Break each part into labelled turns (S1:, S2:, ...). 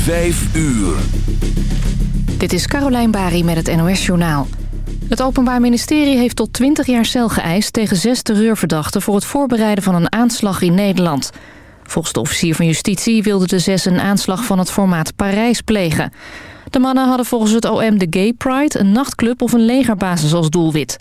S1: 5 uur.
S2: Dit is Carolijn Bari met het NOS Journaal. Het Openbaar Ministerie heeft tot 20 jaar cel geëist... tegen zes terreurverdachten voor het voorbereiden van een aanslag in Nederland. Volgens de officier van justitie wilden de zes een aanslag van het formaat Parijs plegen. De mannen hadden volgens het OM de Gay Pride, een nachtclub of een legerbasis als doelwit.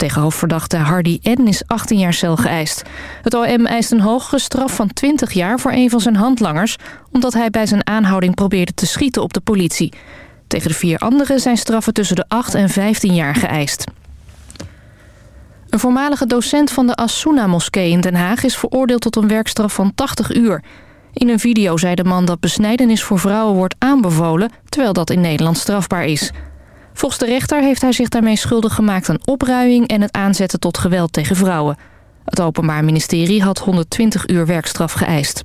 S2: Tegen hoofdverdachte Hardy N is 18 jaar cel geëist. Het OM eist een hogere straf van 20 jaar voor een van zijn handlangers... omdat hij bij zijn aanhouding probeerde te schieten op de politie. Tegen de vier anderen zijn straffen tussen de 8 en 15 jaar geëist. Een voormalige docent van de Asuna-moskee in Den Haag... is veroordeeld tot een werkstraf van 80 uur. In een video zei de man dat besnijdenis voor vrouwen wordt aanbevolen... terwijl dat in Nederland strafbaar is... Volgens de rechter heeft hij zich daarmee schuldig gemaakt aan opruiing... en het aanzetten tot geweld tegen vrouwen. Het Openbaar Ministerie had 120 uur werkstraf geëist.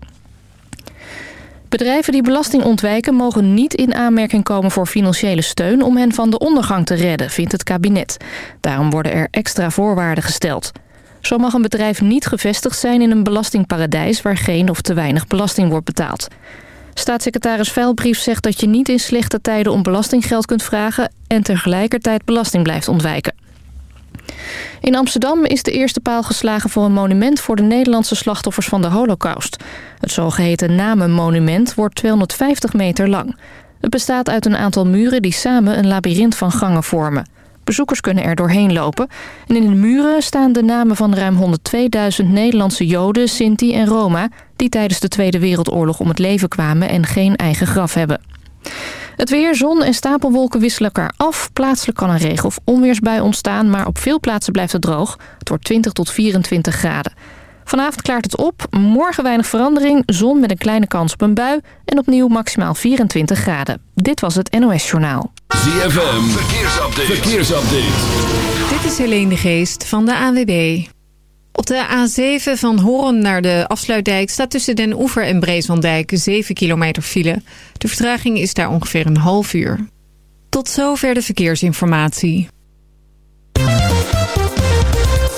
S2: Bedrijven die belasting ontwijken mogen niet in aanmerking komen voor financiële steun... om hen van de ondergang te redden, vindt het kabinet. Daarom worden er extra voorwaarden gesteld. Zo mag een bedrijf niet gevestigd zijn in een belastingparadijs... waar geen of te weinig belasting wordt betaald. Staatssecretaris Veilbrief zegt dat je niet in slechte tijden om belastinggeld kunt vragen... en tegelijkertijd belasting blijft ontwijken. In Amsterdam is de eerste paal geslagen voor een monument... voor de Nederlandse slachtoffers van de holocaust. Het zogeheten Namenmonument wordt 250 meter lang. Het bestaat uit een aantal muren die samen een labyrint van gangen vormen. Bezoekers kunnen er doorheen lopen. En in de muren staan de namen van ruim 102.000 Nederlandse Joden, Sinti en Roma... die tijdens de Tweede Wereldoorlog om het leven kwamen en geen eigen graf hebben. Het weer, zon en stapelwolken wisselen elkaar af. Plaatselijk kan een regen- of onweersbui ontstaan... maar op veel plaatsen blijft het droog. Het wordt 20 tot 24 graden. Vanavond klaart het op, morgen weinig verandering, zon met een kleine kans op een bui... en opnieuw maximaal 24 graden. Dit was het NOS Journaal.
S1: ZFM, verkeersupdate. verkeersupdate.
S3: Dit is Helene de Geest van de ANWB. Op de A7 van Hoorn naar de Afsluitdijk staat tussen Den Oever en Breeslanddijk 7 kilometer file. De vertraging is daar ongeveer een half uur. Tot zover de verkeersinformatie.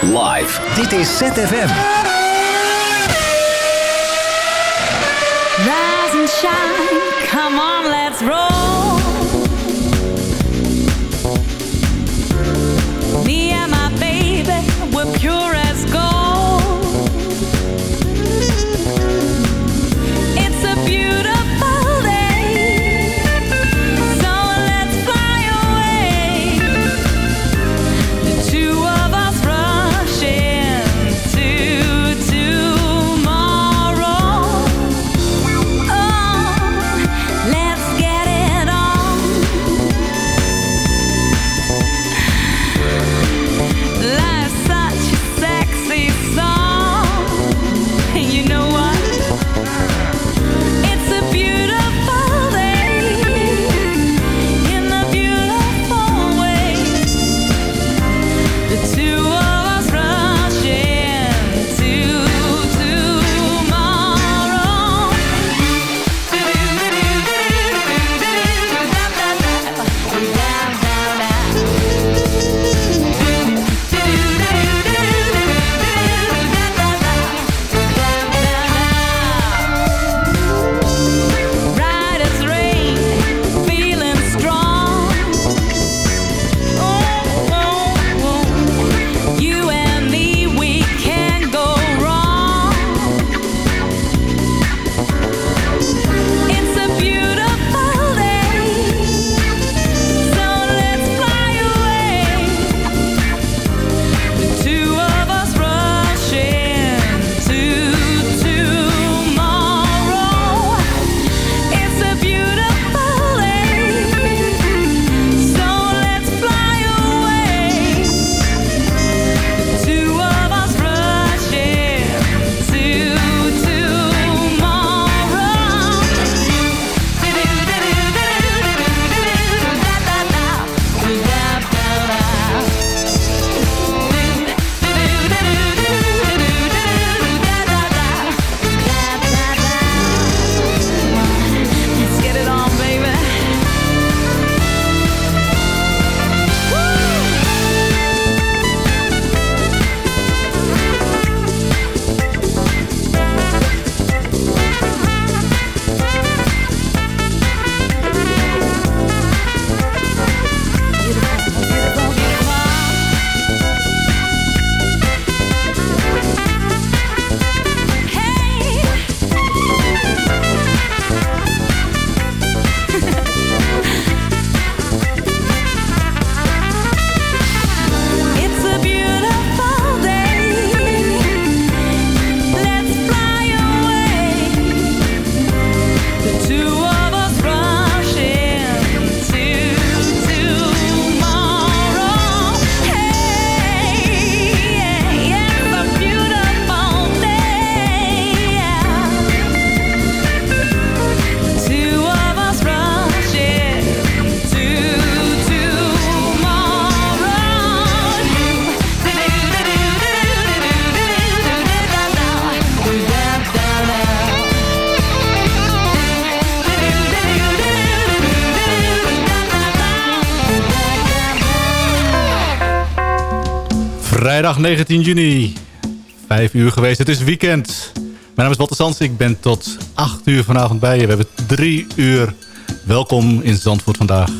S1: Live. Dit is ZFM.
S4: Rise and shine, come on, let's roll.
S5: Vrijdag 19 juni. Vijf uur geweest, het is weekend. Mijn naam is Walter Sands, ik ben tot 8 uur vanavond bij je. We hebben drie uur. Welkom in Zandvoort vandaag.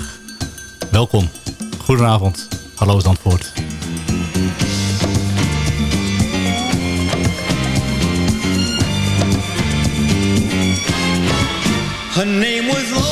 S5: Welkom. Goedenavond. Hallo Zandvoort.
S6: Her name was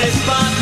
S5: satisfied.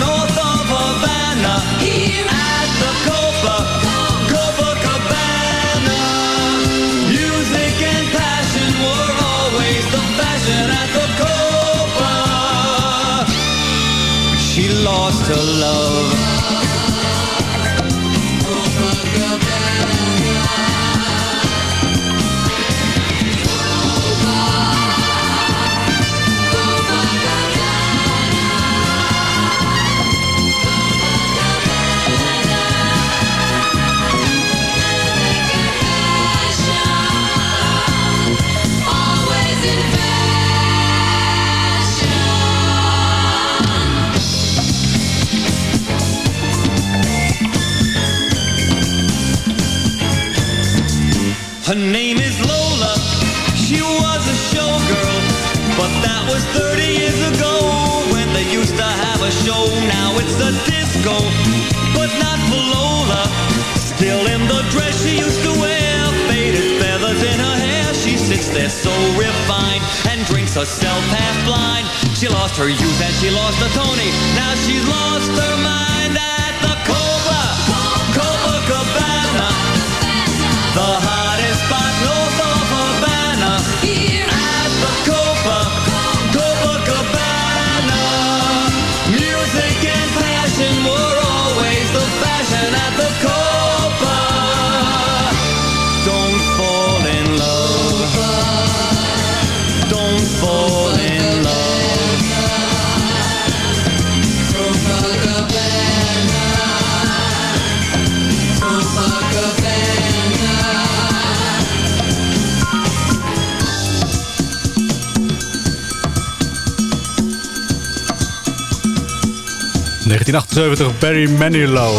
S5: 1978 Barry Manilow.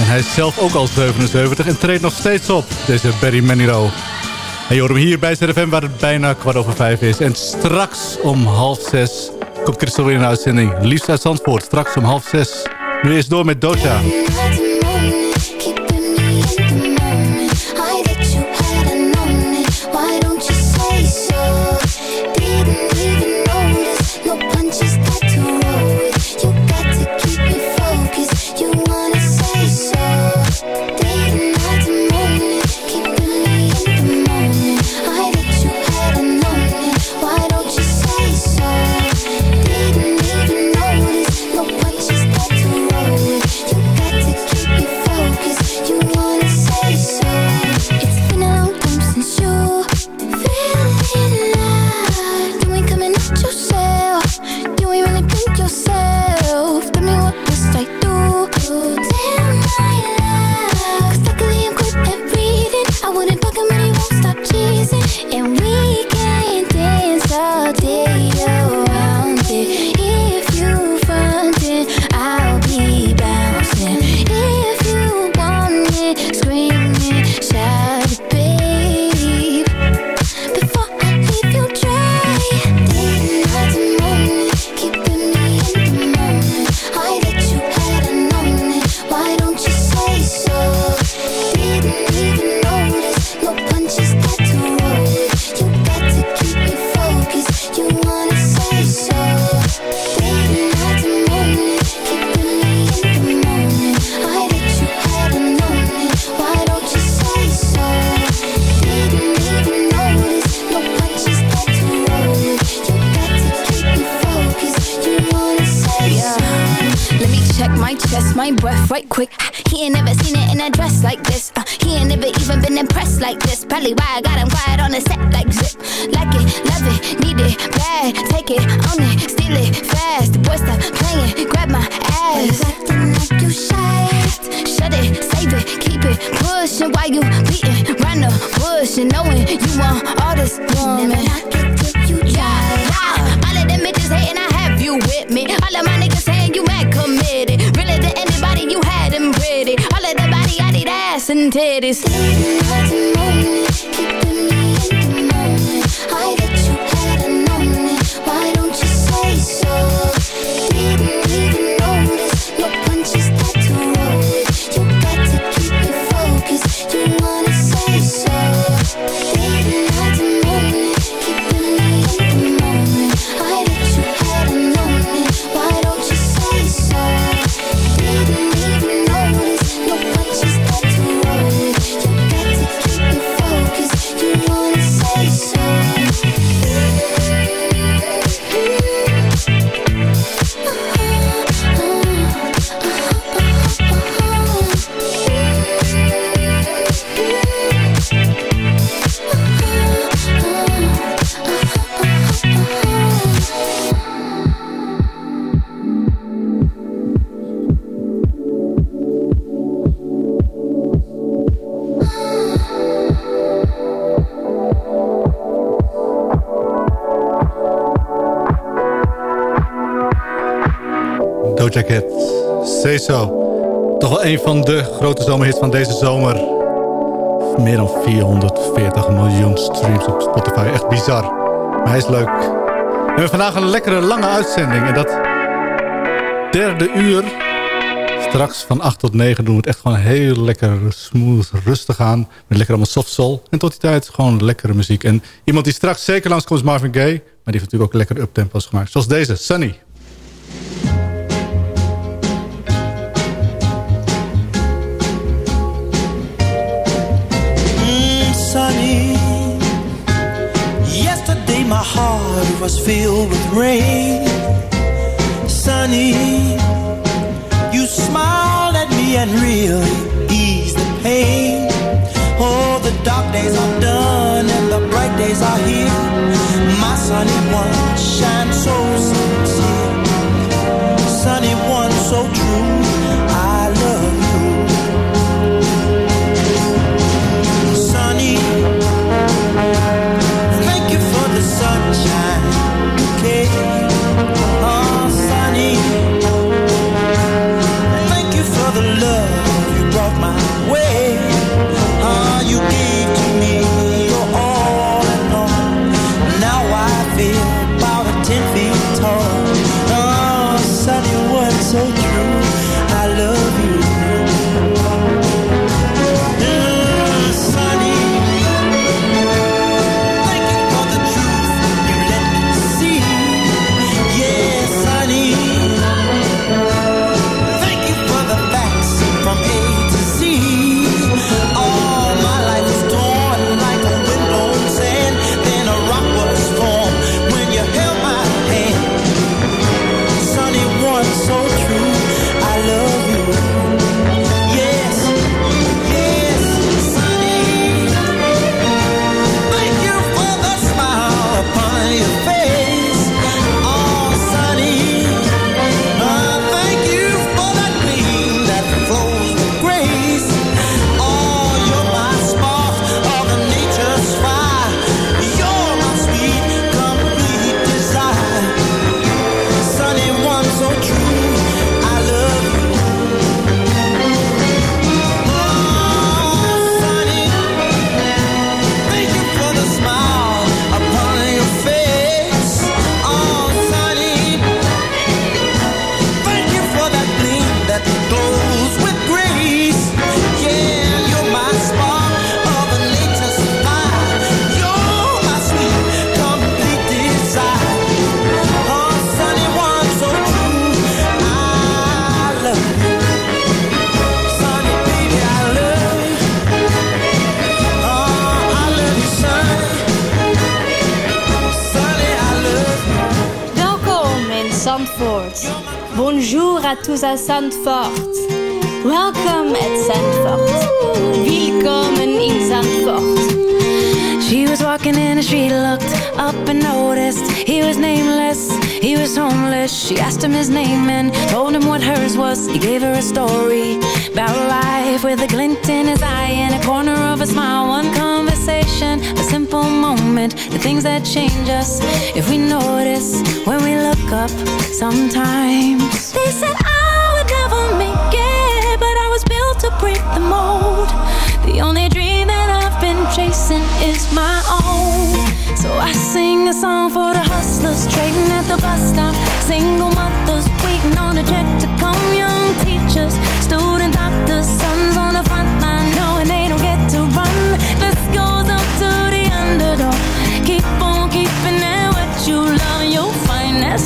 S5: En hij is zelf ook al 77 en treedt nog steeds op, deze Barry Manilow. En je hoort hem hier bij ZFM waar het bijna kwart over vijf is. En straks om half zes komt Christel weer in de uitzending. Liefst uit Zandvoort, straks om half zes. Nu eerst door met Doja.
S7: Quick. He ain't never seen it in a dress like this. Uh, he ain't never even been impressed like this. Probably why I got him quiet on the set like zip. Like it, love it, need it, bad. Take it, own it, steal it, fast. The boy stop playing, grab my ass. Acting like you shy. Shut it, save it, keep it pushing while you beating round the bush and knowing you want all this woman. Never knock it till you try. Yeah, all of them bitches hating, I have you with me. All of my niggas saying you mad and titties.
S5: Doja Cat, Say. Toch wel een van de grote zomerhits van deze zomer. Meer dan 440 miljoen streams op Spotify. Echt bizar. Maar hij is leuk. We hebben vandaag een lekkere lange uitzending. En dat derde uur, straks van 8 tot 9, doen we het echt gewoon heel lekker smooth, rustig aan. Met lekker allemaal soft soul. En tot die tijd gewoon lekkere muziek. En iemand die straks zeker langskomt is Marvin Gaye. Maar die heeft natuurlijk ook lekkere uptempo's gemaakt. Zoals deze, Sunny.
S8: Was filled with rain. Sunny, you smiled at me and really eased the pain. Oh, the dark days are done and the bright days are here. My sunny one shines so sincere. Sunny one
S4: us if we notice when we look up sometimes. They said I would never make it, but I was built to break the mold. The only dream that I've been chasing is my own. So I sing a song for the hustlers trading at the bus stop. Single mothers waiting on a check to come. Young teachers, student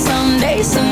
S4: someday, someday.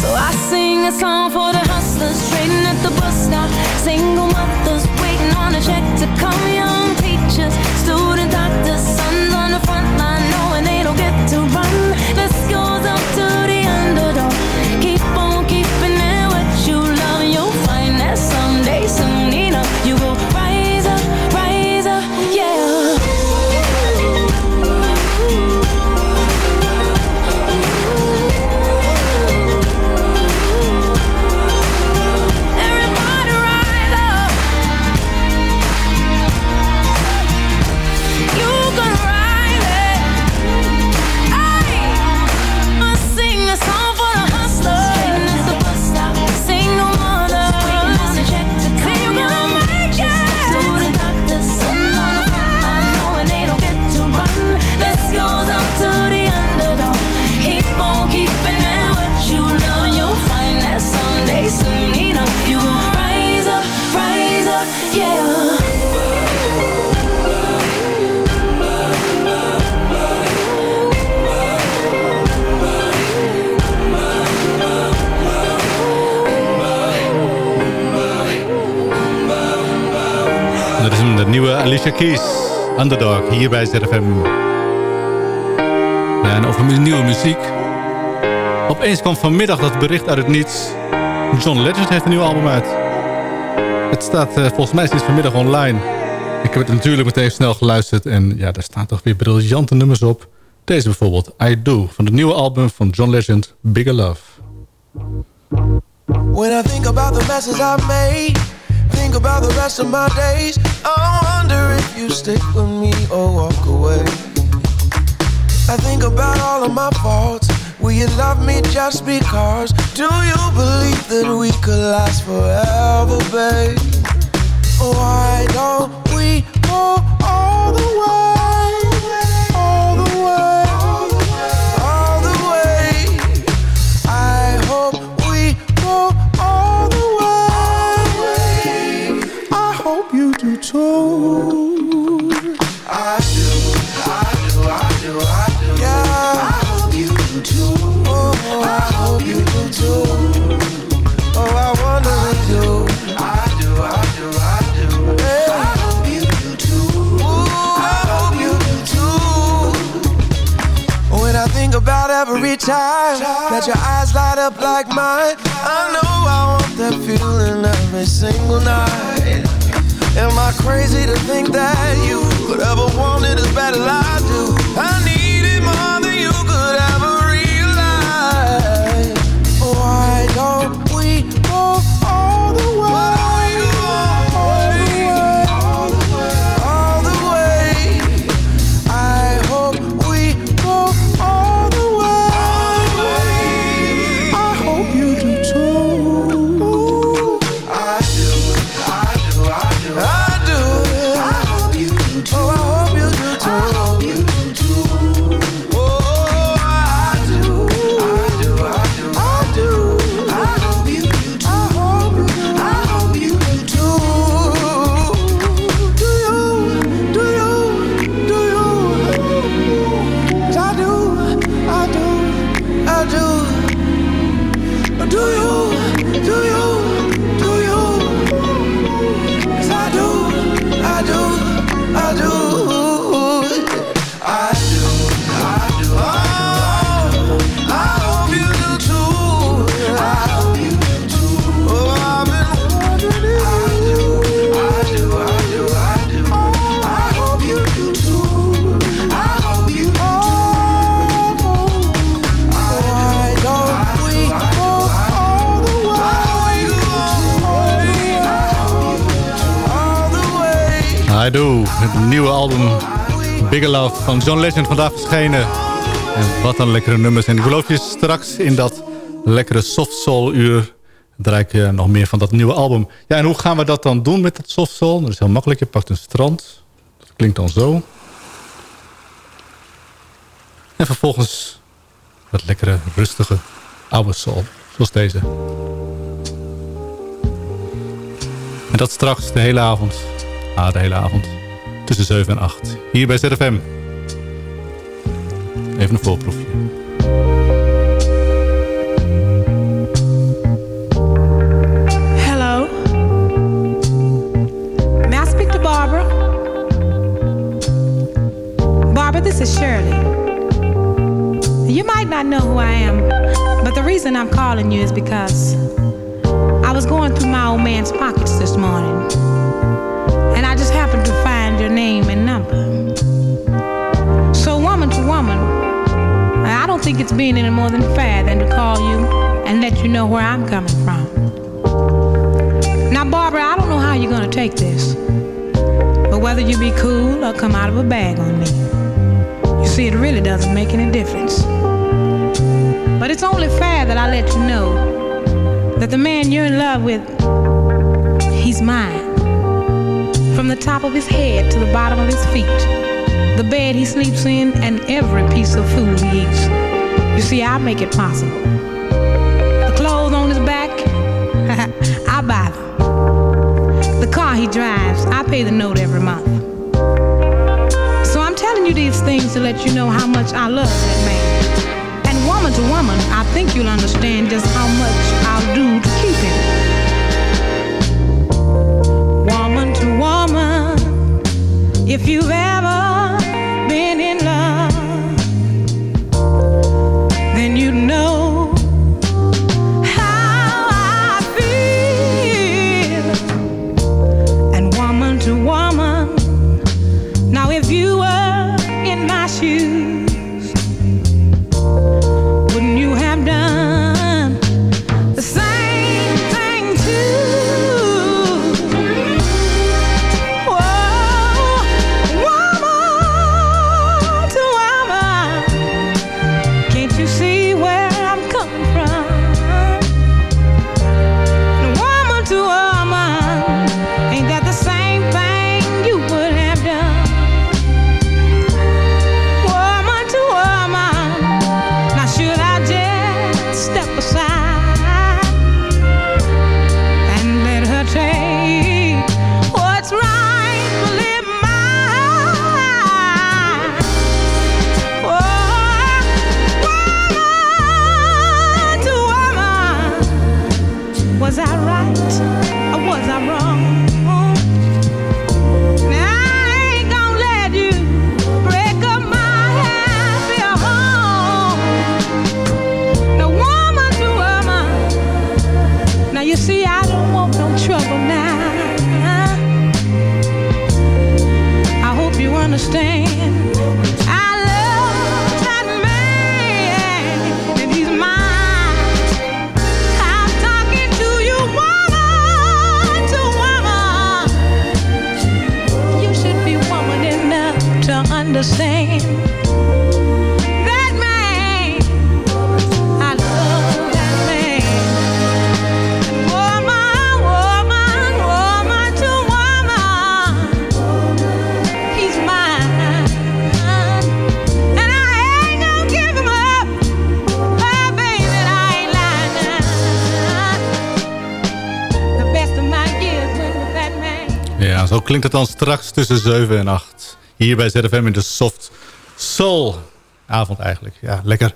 S4: So I sing a song for the hustlers trading at the bus stop. Single mothers waiting on a check to come. Young
S5: Keys. Underdog, hier bij ZFM. En over nieuwe muziek. Opeens kwam vanmiddag dat bericht uit het niets. John Legend heeft een nieuw album uit. Het staat eh, volgens mij sinds vanmiddag online. Ik heb het natuurlijk meteen snel geluisterd. En ja, daar staan toch weer briljante nummers op. Deze bijvoorbeeld, I Do, van het nieuwe album van John Legend, Bigger Love.
S9: When I think about the messes I've made, think about the rest of my days. If you stick with me or walk away. I think about all of my faults. Will you love me just because? Do you believe that we could last forever, babe? Oh, Why don't every time that your eyes light up like mine, I know I want that feeling every single night. Am I crazy to think that you could ever want it as bad as I I
S5: Do. Het nieuwe album Bigger Love van John Legend vandaag verschenen. En wat een lekkere nummers. En ik beloof je straks in dat lekkere soft soul uur... draai ik eh, nog meer van dat nieuwe album. Ja, en hoe gaan we dat dan doen met dat soft soul? Dat is heel makkelijk. Je pakt een strand. Dat klinkt dan zo. En vervolgens wat lekkere, rustige oude soul. Zoals deze. En dat straks de hele avond. Ah, de hele avond. Tussen 7 en 8. Hier bij ZFM. Even een voorproefje.
S10: Hello. May I speak to Barbara? Barbara, this is Shirley. You might not know who I am, but the reason I'm calling you is because I was going through my old man's pockets this morning, happened to find your name and number. So, woman to woman, I don't think it's being any more than fair than to call you and let you know where I'm coming from. Now, Barbara, I don't know how you're gonna take this, but whether you be cool or come out of a bag on me, you see, it really doesn't make any difference. But it's only fair that I let you know that the man you're in love with, he's mine. From the top of his head to the bottom of his feet, the bed he sleeps in, and every piece of food he eats. You see, I make it possible. The clothes on his back, I buy them. The car he drives, I pay the note every month. So I'm telling you these things to let you know how much I love that man. And woman to woman, I think you'll understand
S5: klinkt het dan straks tussen 7 en 8. Hier bij ZFM in de Soft Soul. Avond eigenlijk. Ja, lekker.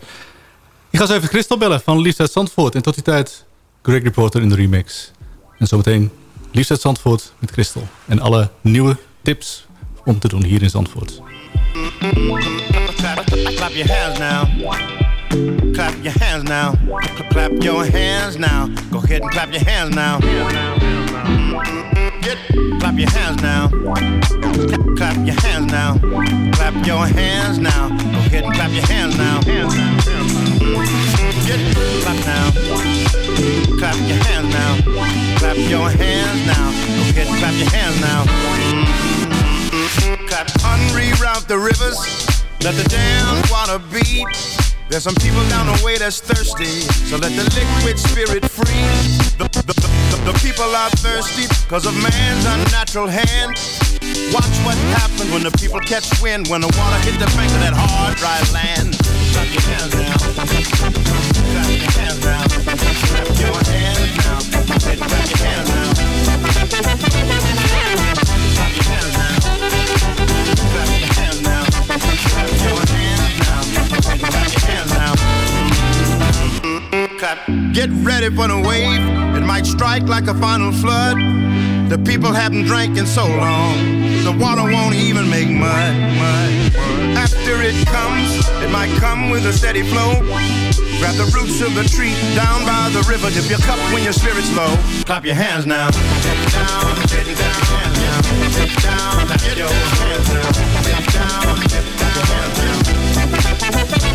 S5: Ik ga zo even Christel bellen van Liefst Zandvoort. En tot die tijd Greg Reporter in de remix. En zometeen Liefst Zandvoort met Christel. En alle nieuwe tips om te doen hier in Zandvoort.
S11: Clap your hands now. Clap your hands now. Clap your hands now. Go ahead and clap your hands now. Get, clap your hands now. Clap your hands now. Clap your hands now. Go ahead and clap your hands now. Get, clap now. Clap your hands now. Clap your hands now. Go ahead and clap your hands now. lovers. Let the dance water beat. There's some people down the way that's thirsty, so let the liquid spirit free. The, the, the, the, people are thirsty because of man's unnatural hand. Watch what happens when the people catch wind, when the water hit the bank of that hard, dry land. Clap your hands now. Clap your hands now. Clap your hands now. Clap your hands now. Get ready for the wave. It might strike like a final flood. The people haven't drank in so long. The water won't even make mud. After it comes, it might come with a steady flow. Grab the roots of the tree down by the river. Dip your cup when your spirit's low. Clap your hands now. Down, down. Down, down, down.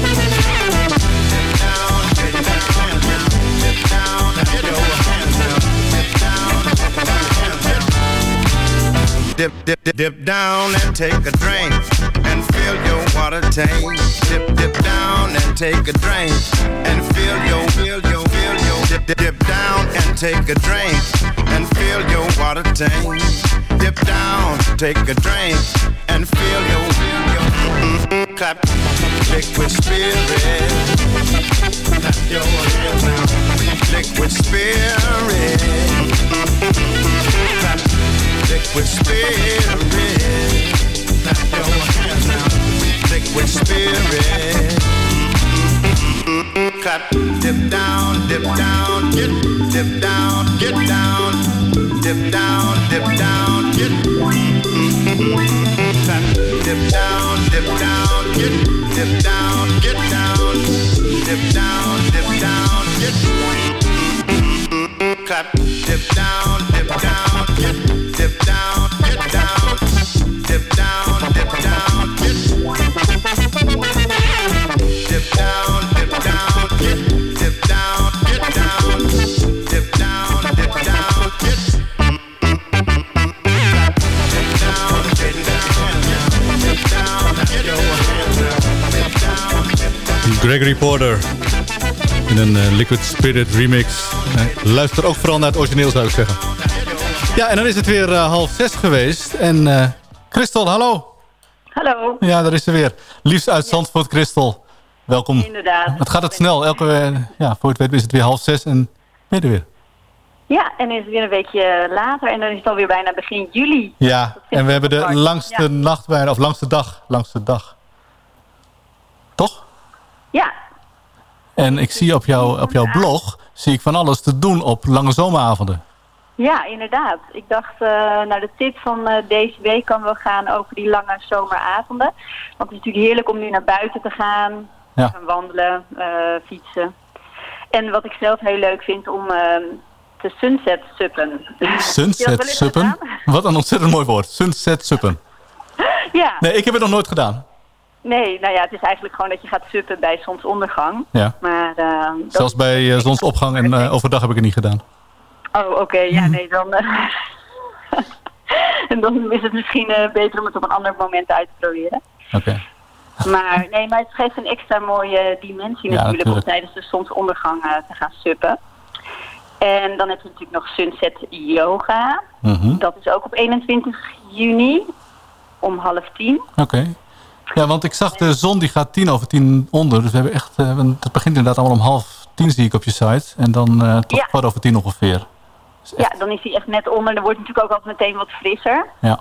S11: Dip Dip, dip, dip, dip down and take a drink and fill your water tank. Dip, dip down and take a drink and fill your, fill your, fill your. Dip, dip, dip down and take a drink and fill your water tank. Dip down, take a drink and fill your, fill your. Mm-mm, clap, liquid spirit. Clap your hands now, liquid spirit. Clap, liquid spirit. Clap your hands now, liquid spirit. Clap, dip down, dip down, get, dip down, get down, dip down, dip down, get. Clap, dip down, dip down, get, dip down, get down, dip down, dip down, get. Clap, dip down, dip down, get, dip
S5: Gregory Porter. In een eh, Liquid Spirit remix. Eh, luister ook vooral naar het origineel zou ik zeggen. Ja, en dan is het weer eh, half zes geweest. En eh Christel, hallo.
S12: Hallo.
S5: Ja, daar is ze weer. Liefst uit Zandvoort, Christel. Welkom.
S12: Inderdaad.
S5: Het gaat het snel. Elke, ja, voor het weet is het weer half zes en er weer.
S12: Ja, en is het weer een weekje later en dan is het alweer bijna begin juli.
S5: Ja, en we hebben de langste
S12: Ja.
S5: nacht bijna, of langste dag. Langste dag. Toch?
S12: Ja,
S5: En ik zie op, jou, op jouw blog zie ik van alles te doen op lange zomeravonden.
S12: Ja, inderdaad. Ik dacht, eh nou de tip van eh, deze week kan wel gaan over die lange zomeravonden. Want het is natuurlijk heerlijk om nu naar buiten te gaan,
S5: Ja.
S12: gaan wandelen, eh, fietsen. En wat ik zelf heel leuk vind om eh, te sunset suppen.
S5: Sunset suppen. Wat een ontzettend mooi woord. Sunset suppen.
S12: Ja.
S5: Nee, ik heb het nog nooit gedaan.
S12: Nee, nou ja, het is eigenlijk gewoon dat je gaat suppen bij zonsondergang.
S5: Ja.
S12: Maar,
S5: Zelfs bij zonsopgang en overdag heb ik het niet gedaan.
S12: Oh, oké. Ja, nee, dan... eh, en dan is het misschien eh, beter om het op een ander moment uit te proberen.
S5: Oké.
S12: Maar nee, maar het geeft een extra mooie dimensie
S5: Ja,
S12: natuurlijk om
S5: natuurlijk.
S12: tijdens de zonsondergang eh, te gaan suppen. En dan heb je natuurlijk nog Sunset Yoga.
S5: Mhm.
S12: Dat is ook op 21 juni om half tien.
S5: Oké. Ja, want ik zag de zon die gaat tien over tien onder. Dus we hebben echt, eh, want het begint inderdaad allemaal om half tien zie ik op je site. En dan eh tot
S12: Ja.
S5: kwart over tien ongeveer.
S12: Ja, dan is hij echt net onder. Dan wordt het natuurlijk ook altijd meteen wat frisser.
S5: Ja.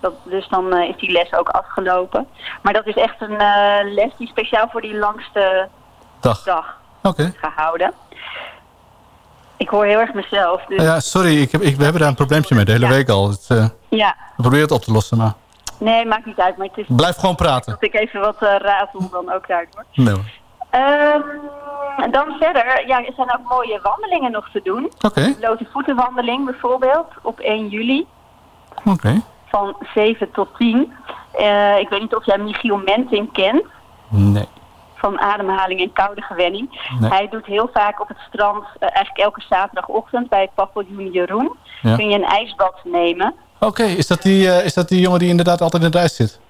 S12: Dat, dus dan eh, is die les ook afgelopen. Maar dat is echt een eh, les die speciaal voor die langste
S5: Dag.
S12: dag gehouden. Ik hoor heel erg mezelf. Dus
S5: Ja, sorry, ik heb, ik, we hebben daar een probleempje mee de hele week al. Het, eh,
S12: ja,
S5: we proberen het op te lossen, maar
S12: nee, maakt niet uit. Maar het is
S5: blijf gewoon praten.
S12: dat ik even wat eh ratel dan ook daardoor.
S5: Nee hoor.
S12: Ehm, dan verder, ja, er zijn ook mooie wandelingen nog te doen.
S5: Oké,
S12: Blote voetenwandeling bijvoorbeeld op 1 juli
S5: oké.
S12: van 7 tot 10. Eh, ik weet niet of jij Michiel Menting kent.
S5: Nee.
S12: van ademhaling en koude gewenning.
S5: Nee.
S12: Hij doet heel vaak op het strand, eh, eigenlijk elke zaterdagochtend bij het paviljoen Jeroen,
S5: Ja.
S12: kun je een ijsbad nemen.
S5: Oké, is, dat die, eh, is dat die jongen die inderdaad altijd in het ijs zit?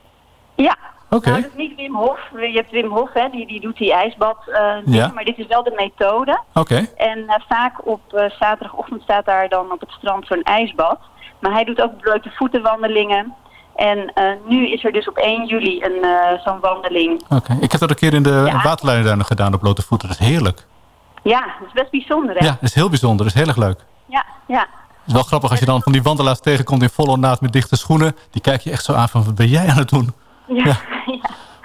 S12: Ja,
S5: Oké.
S12: Nou, dat is niet Wim Hof. Je hebt Wim Hof, hè, die, die doet die ijsbad eh,
S5: Ja.
S12: maar dit is wel de methode.
S5: Oké.
S12: En eh, vaak op eh, zaterdagochtend staat daar dan op het strand zo'n ijsbad. Maar hij doet ook blote voetenwandelingen. En nu is er dus op 1 juli een zo'n wandeling.
S5: Oké. Ik heb dat een keer in de waterleidingduinen gedaan op blote voeten. Dat is heerlijk.
S12: Ja, dat is best bijzonder, hè?
S5: Ja, dat is heel bijzonder. Dat is heel erg leuk.
S12: ja. ja.
S5: Het is wel grappig als je dan van die wandelaars tegenkomt in volle naad met dichte schoenen. Die kijk je echt zo aan van, wat ben jij aan het doen?
S12: Ja,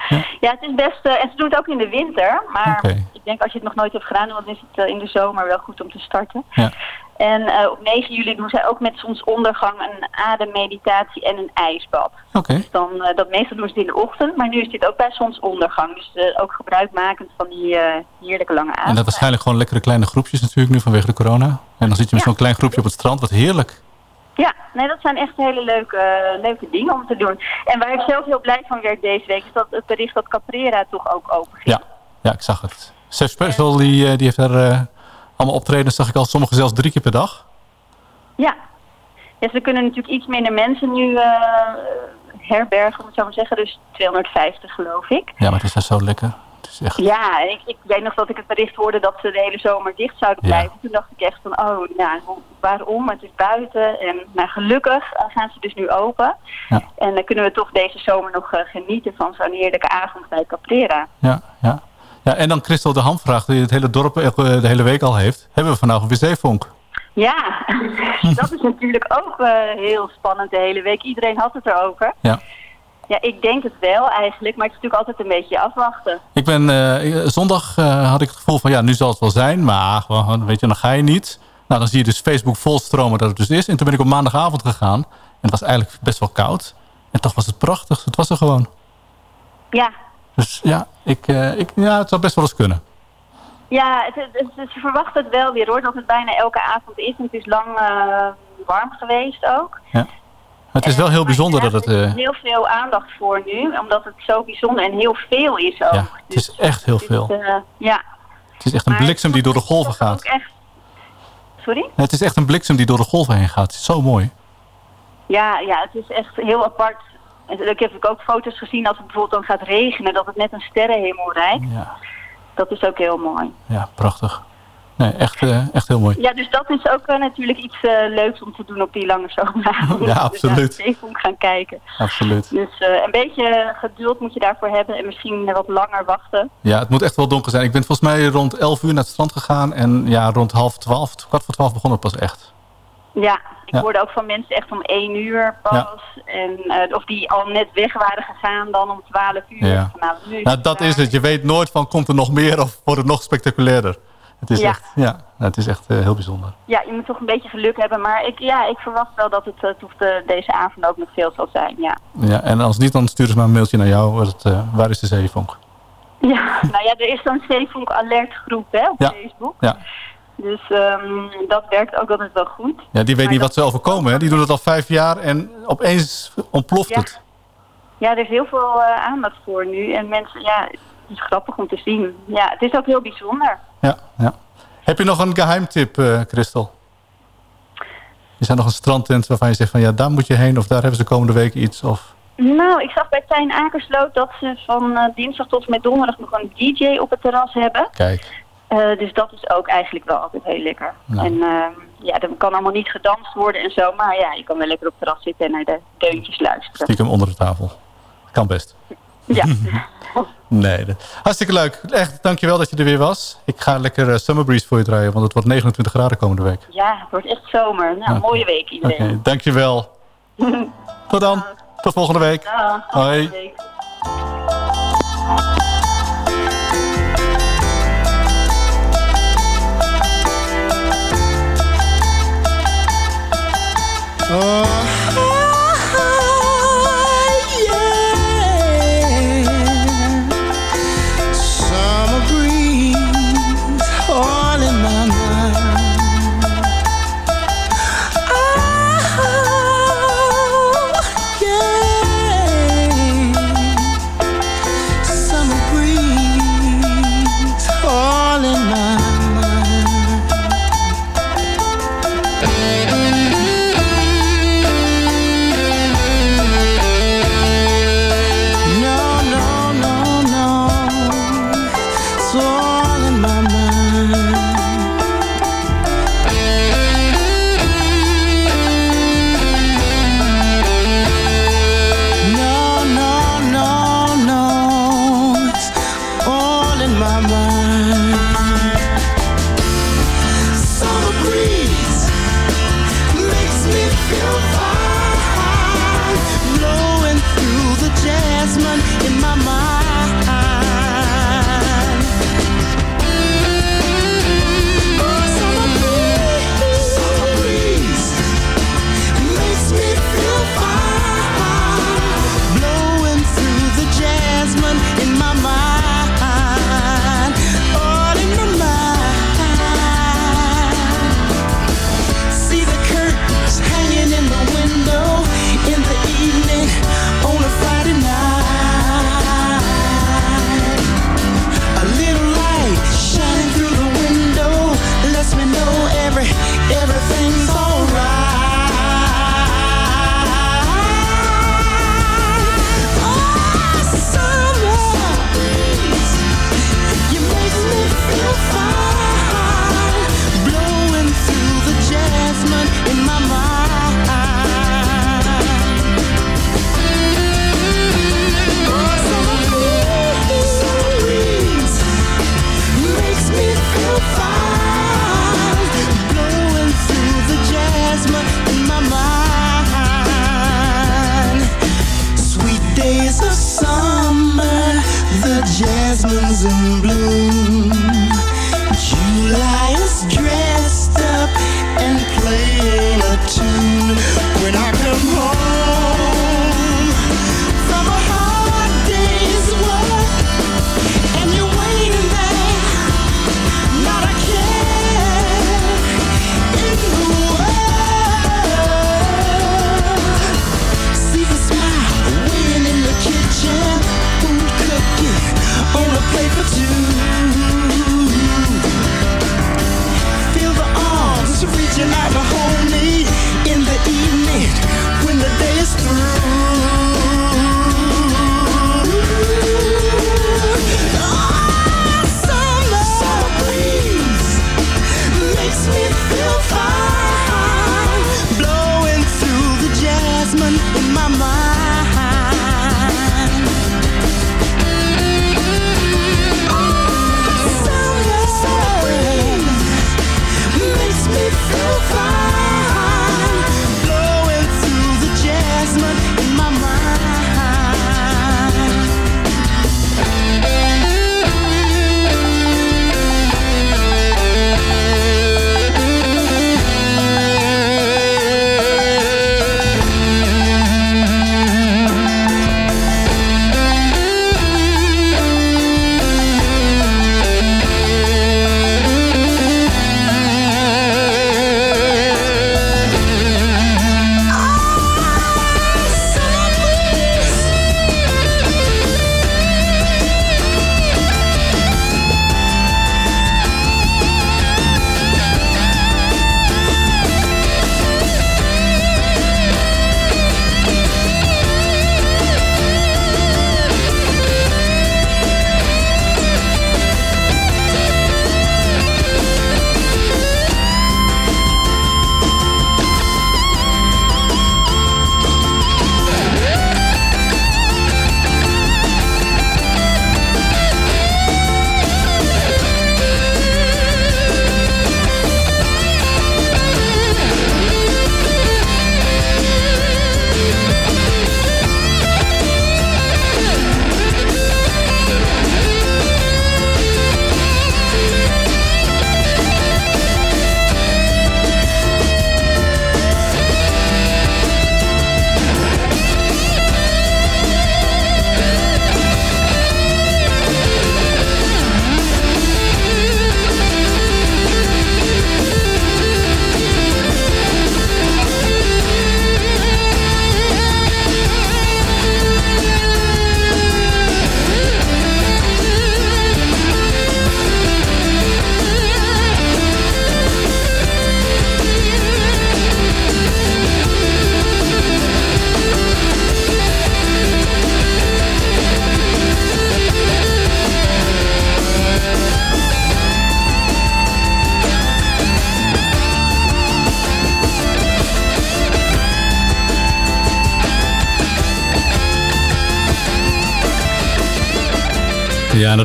S12: ja. ja. het is best... eh, en ze doen het ook in de winter. Maar ik denk als je het nog nooit hebt gedaan, dan is het eh, in de zomer wel goed om te starten.
S5: Ja.
S12: En eh, op 9 juli doen zij ook met zonsondergang een ademmeditatie en een ijsbad.
S5: Oké.
S12: Dus dan, dat meestal doen ze het in de ochtend, maar nu is dit ook bij zonsondergang. Dus ook gebruikmakend van die heerlijke lange adem.
S5: En dat waarschijnlijk gewoon lekkere kleine groepjes natuurlijk nu vanwege de corona. En dan zit je met zo'n klein groepje op het strand. Wat heerlijk.
S12: Ja, nee, dat zijn echt hele leuke, eh, leuke dingen om te doen. En waar ik zelf heel blij van werd deze week, is dat het bericht dat Caprera toch ook open ging.
S5: Ja, ja ik zag het. Sef Special die, eh, die heeft daar eh, allemaal optredens, zag ik al. Sommigen zelfs drie keer per dag.
S12: Ja. Ja, ze kunnen natuurlijk iets minder mensen nu herbergen, om het zo maar zeggen. Dus 250 geloof ik.
S5: Ja, maar het is daar zo lekker. Echt...
S12: Ja, ik, ik weet nog dat ik het bericht hoorde dat ze de hele zomer dicht zouden
S5: Ja.
S12: blijven. Toen dacht ik echt van, oh, nou, waarom? Het is buiten. En nou, gelukkig gaan ze dus nu open.
S5: Ja.
S12: En dan kunnen we toch deze zomer nog eh, genieten van zo'n heerlijke avond bij Caprera.
S5: Ja, ja. ja, en dan Christel de Ham vraagt, die het hele dorp eh, de hele week al heeft. Hebben we vandaag weer zeevonk?
S12: Ja, dat is natuurlijk ook eh, heel spannend de hele week. Iedereen had het erover.
S5: Ja.
S12: Ja, ik denk het wel eigenlijk, maar het is natuurlijk altijd een beetje afwachten.
S5: Ik ben, eh, zondag eh, had ik het gevoel van, ja, nu zal het wel zijn. Maar weet je, dan ga je niet. Nou, dan zie je dus Facebook volstromen dat het dus is. En toen ben ik op maandagavond gegaan. En het was eigenlijk best wel koud. En toch was het prachtig. Het was er gewoon.
S12: Ja,
S5: Dus ja, ik, eh, ik, ja het zou best wel eens kunnen.
S12: ja het, het, het- ze verwachten het wel weer hoor, dat het bijna elke avond is. En het is lang warm geweest ook.
S5: Ja. Het is wel heel bijzonder dat het...
S12: Er is
S5: eh,
S12: heel veel aandacht voor nu, omdat het zo bijzonder en heel veel is ook.
S5: ja, het is echt heel veel.
S12: Dus, eh, ja,
S5: Het is echt een bliksem die door de golven gaat.
S12: echt... Sorry?
S5: Het is echt een bliksem die door de golven heen gaat. Het is zo mooi.
S12: Ja, ja, het is echt heel apart. En Ik heb ook foto's gezien als het bijvoorbeeld dan gaat regenen, dat het net een sterrenhemel rijdt.
S5: Ja,
S12: Dat is ook heel mooi.
S5: ja prachtig. Nee, echt, eh, echt heel mooi.
S12: Ja, dus dat is ook eh, natuurlijk iets eh, leuks om te doen op die lange zomeravond.
S5: Ja, absoluut.
S12: Dus naar gaan kijken.
S5: Absoluut.
S12: Dus een beetje geduld moet je daarvoor hebben en misschien wat langer wachten.
S5: Ja, het moet echt wel donker zijn. Ik ben volgens mij rond 11 uur naar het strand gegaan. En ja, rond half 12, kwart voor 12 begon het pas echt.
S12: Ja, ik
S5: Ja.
S12: hoorde ook van mensen echt om één uur pas.
S5: Ja.
S12: En, of die al net weg waren gegaan dan om 12 uur.
S5: Ja.
S12: Nou, nu
S5: Nou, dat is het. Je weet nooit van komt er nog meer of wordt het nog spectaculairder. Het is
S12: Ja.
S5: echt, ja, nou, het is echt eh, heel bijzonder.
S12: Ja, je moet toch een beetje geluk hebben. Maar ik, ja, ik verwacht wel dat het de, deze avond ook nog veel zal zijn. Ja.
S5: Ja, en als niet, dan sturen ze maar een mailtje naar jou. waar Het, eh, waar is de zeevonk?
S12: ja, nou ja, er is zo'n Zeevonk Alert groep hè, op
S5: Ja.
S12: Facebook.
S5: Ja.
S12: Dus ehm, dat werkt ook altijd wel goed.
S5: ja, die weet niet wat ze overkomen. Hè? Die doen het al vijf jaar en opeens ontploft
S12: Ja.
S5: het.
S12: Ja, er is heel veel aandacht voor nu. En mensen, ja, het is grappig om te zien. Ja, het is ook heel bijzonder.
S5: Ja, ja. Heb je nog een geheimtip, eh Christel? Is er nog een strandtent waarvan je zegt van ja, daar moet je heen of daar hebben ze komende week iets? Of...
S12: Nou, ik zag bij Tijn Akersloot dat ze van eh, dinsdag tot en met donderdag nog een DJ op het terras hebben.
S5: Kijk,
S12: Eh, dus dat is ook eigenlijk wel altijd heel lekker.
S5: Nou.
S12: En ehm, ja, er kan allemaal niet gedanst worden en zo. Maar ja, je kan wel lekker op het terras zitten en naar de deuntjes luisteren.
S5: stiekem onder de tafel. Kan best.
S12: Ja.
S5: Nee, dat- hartstikke leuk. Echt, dankjewel dat je er weer was. Ik ga lekker eh, Summer Breeze voor je draaien, want het wordt 29 graden komende week.
S12: ja, het wordt echt zomer. Nou, mooie week iedereen.
S5: dankjewel. Tot dan. Tot volgende week.
S12: Dag.
S5: Hoi.
S12: Week.
S8: Summer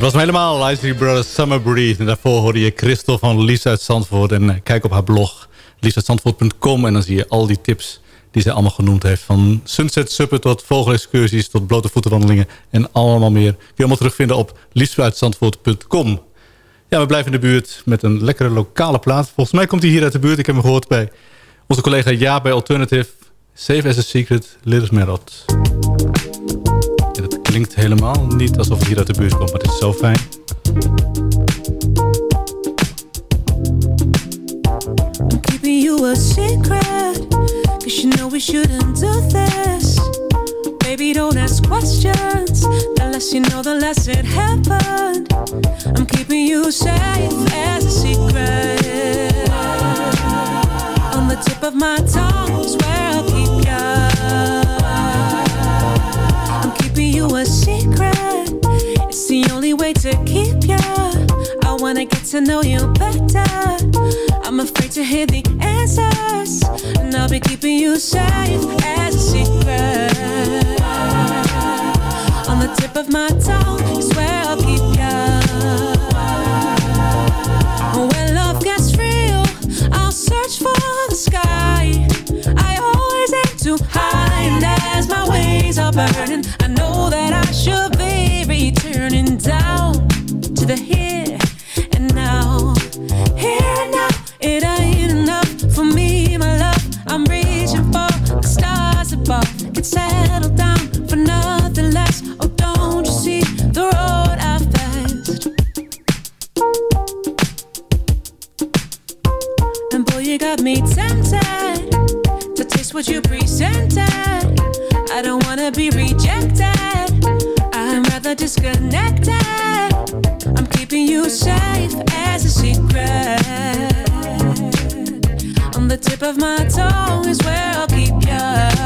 S5: dat was hem helemaal. Isley Brothers Summer Breeze. En daarvoor hoorde je Christel van Lies uit Zandvoort. En eh, kijk op haar blog, liesaitzandvoort.com. En dan zie je al die tips die zij allemaal genoemd heeft. Van sunset suppen tot vogelexcursies tot blote voetenwandelingen. En allemaal meer. Kun je allemaal terugvinden op liesveuitzandvoort.com. Ja, we blijven in de buurt met een lekkere lokale plaat. Volgens mij komt hij hier uit de buurt. Ik heb hem gehoord bij onze collega Ja bij Alternative. Save as a Secret, Little Merot. Klinkt helemaal niet alsof het hier uit de buurt komt, maar het is zo fijn.
S13: I'm keeping you a secret Cause you know we shouldn't do this. Baby, don't ask questions The less you know, the less it happened. I'm keeping you safe as a secret. On the tip of my tongue is to keep you. I wanna get to know you better. I'm afraid to hear the answers And I'll be keeping you safe as a secret On the tip of my tongue is where I'll keep you. When love gets real I'll search for the sky. I always aim too high And as my wings are burning. I know that I should be returning down the here. And now Here and now It ain't enough for me, my love. I'm reaching for the stars above. Get settled down for nothing less. Oh, don't you see the road I've passed And boy, you got me tempted To taste what you presented. I don't wanna be rejected. I'm rather disconnected you safe as a secret. On the tip of my tongue is where I'll keep ya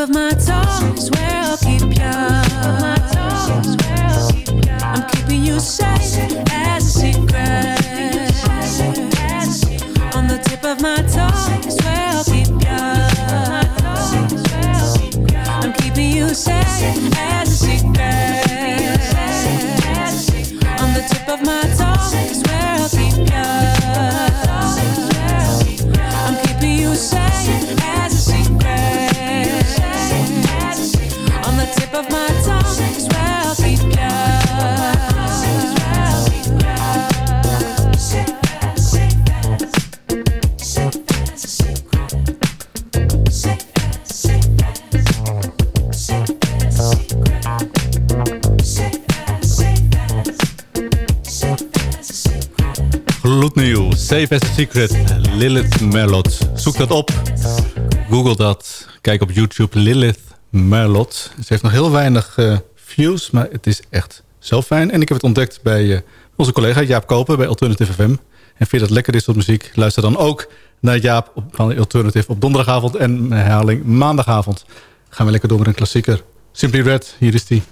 S13: of my tongue is where I'll keep ya. I'm keeping you safe as a secret. On the tip of my tongue is where I'll keep ya. I'm keeping you safe safe as secret.
S5: Lilith Merlot. Zoek dat op. Google dat. Kijk op YouTube Lilith Merlot. Ze heeft nog heel weinig eh, views, maar het is echt zo fijn. En ik heb het ontdekt bij eh, onze collega Jaap Koper bij Alternative FM. En vind je dat lekker is tot muziek? Luister dan ook naar Jaap van Alternative op donderdagavond en herhaling maandagavond. Gaan we lekker door met een klassieker. Simply Red, hier is die.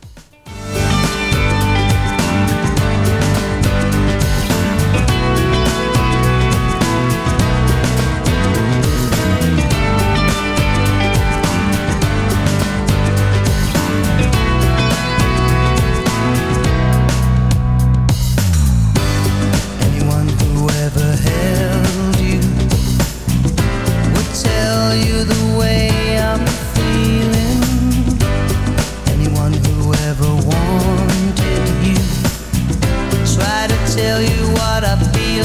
S8: Tell you what I feel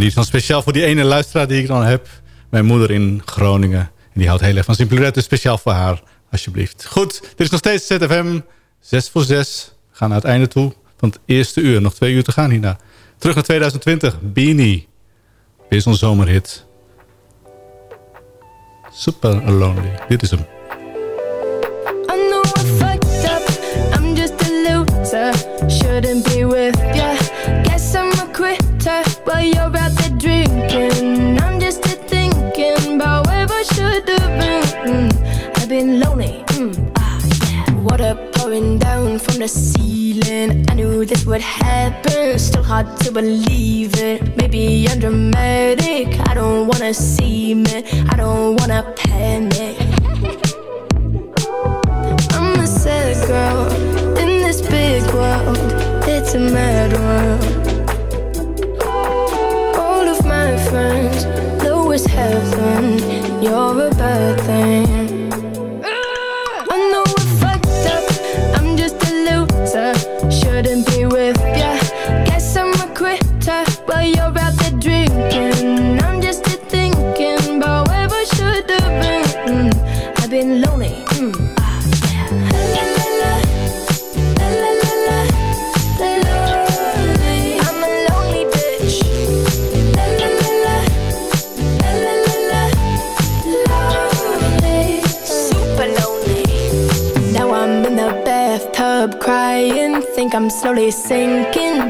S5: die is dan speciaal voor die ene luisteraar die ik dan heb. Mijn moeder in Groningen. En die houdt heel erg van Simply Red, dus speciaal voor haar, alsjeblieft. Goed, dit is nog steeds ZFM. 6 voor 6. We gaan naar het einde toe van het eerste uur. Nog twee uur te gaan hierna. Terug naar 2020. Beanie. Weer zo'n zomerhit. Super Lonely. Dit is hem.
S14: From the ceiling. I knew this would happen, still hard to believe it. Maybe I'm dramatic, I don't wanna see it, I don't wanna panic. I'm a sad girl in this big world, it's a mad world. All of my friends know it's heaven, you're a bad thing. You're out there drinking. I'm just here thinking where I should have been. I've been lonely crying. Think I'm slowly sinking.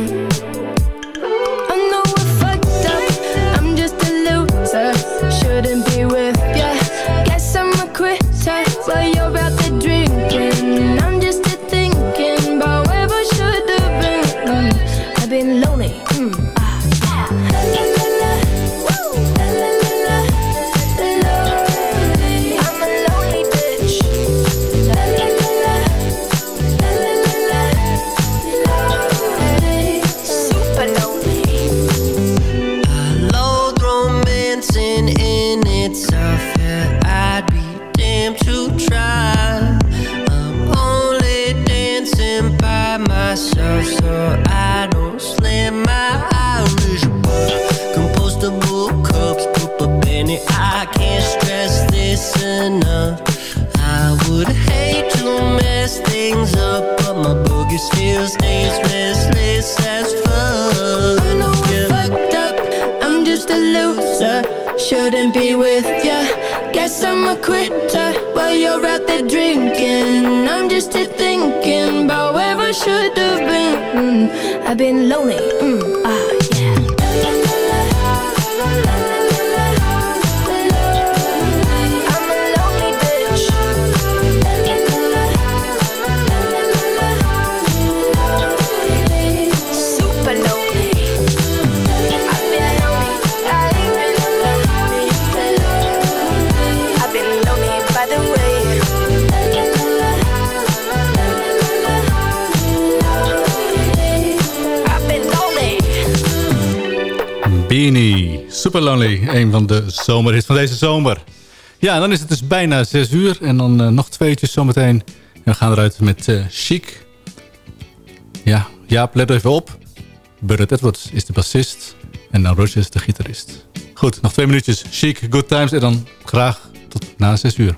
S5: Een van de zomerhits van deze zomer. Ja, dan is het dus bijna 6 uur. En dan eh, nog tweetjes zometeen. En we gaan eruit met eh, Chic. Ja, Jaap, let even op. Burnett Edwards is de bassist. En dan Rogers de gitarist. Goed, nog twee minuutjes. Chic, good times. En dan graag tot na 6 uur.